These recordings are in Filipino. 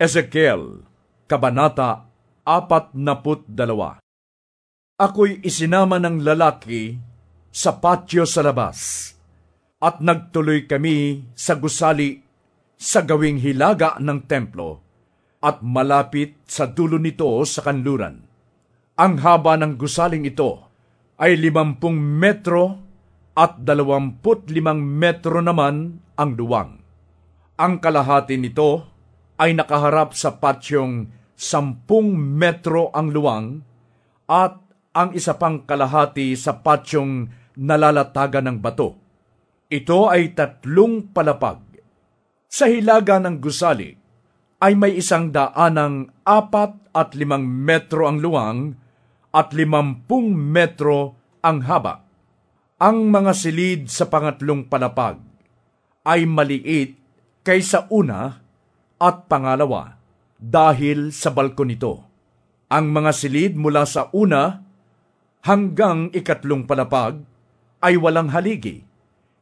Ezekiel, Kabanata 42 Ako'y isinama ng lalaki sa patio sa labas, at nagtuloy kami sa gusali sa gawing hilaga ng templo, at malapit sa dulo nito sa kanluran. Ang haba ng gusaling ito ay limampung metro at dalawamput limang metro naman ang luwang. Ang kalahati nito ay nakaharap sa patyong sampung metro ang luwang at ang isa pang kalahati sa patyong nalalatagan ng bato. Ito ay tatlong palapag. Sa hilaga ng gusali ay may isang daanang apat at limang metro ang luwang at limampung metro ang haba. Ang mga silid sa pangatlong palapag ay maliit kaysa una at pangalawa dahil sa balkon nito. Ang mga silid mula sa una hanggang ikatlong palapag ay walang haligi,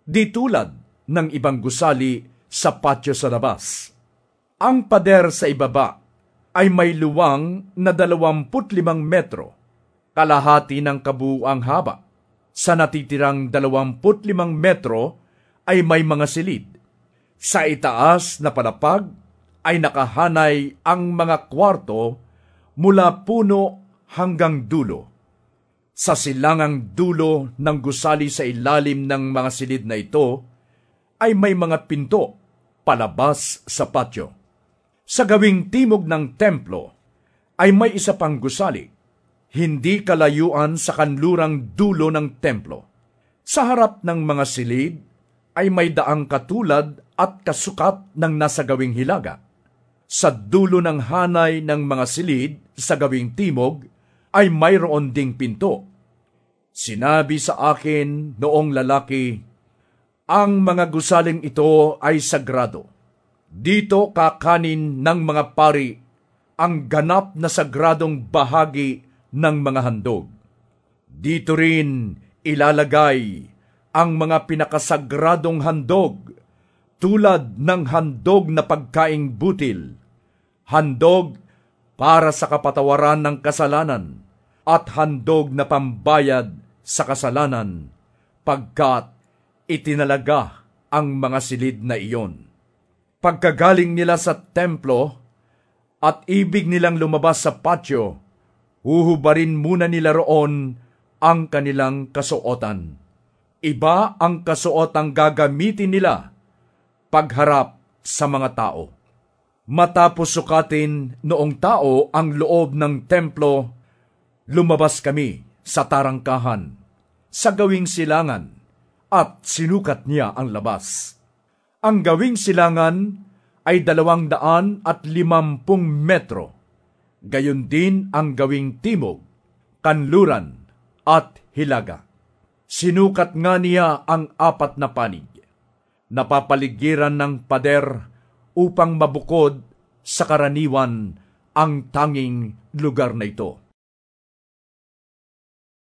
di tulad ng ibang gusali sa patio sa labas. Ang pader sa ibaba ay may luwang na 25 metro, kalahati ng kabuuang haba. Sa natitirang 25 metro ay may mga silid. Sa itaas na palapag ay nakahanay ang mga kwarto mula puno hanggang dulo. Sa silangang dulo ng gusali sa ilalim ng mga silid na ito ay may mga pinto palabas sa patio. Sa gawing timog ng templo ay may isa pang gusali, hindi kalayuan sa kanlurang dulo ng templo. Sa harap ng mga silid ay may daang katulad at kasukat ng nasa gawing hilaga sa dulo ng hanay ng mga silid sa gawing timog ay mayroon ding pinto. Sinabi sa akin noong lalaki, ang mga gusaling ito ay sagrado. Dito kakanin ng mga pari ang ganap na sagradong bahagi ng mga handog. Dito rin ilalagay ang mga pinakasagradong handog tulad ng handog na pagkaing butil, handog para sa kapatawaran ng kasalanan, at handog na pambayad sa kasalanan, pagkat itinalaga ang mga silid na iyon. Pagkagaling nila sa templo at ibig nilang lumabas sa patio, huhubarin muna nila roon ang kanilang kasuotan. Iba ang kasuotang gagamitin nila pagharap sa mga tao. Matapos sukatin noong tao ang loob ng templo, lumabas kami sa tarangkahan, sa gawing silangan, at sinukat niya ang labas. Ang gawing silangan ay dalawang daan at limampung metro. Gayon din ang gawing timog, kanluran, at hilaga. Sinukat nga niya ang apat na panig napapaligiran ng pader upang mabukod sa karaniwan ang tanging lugar na ito.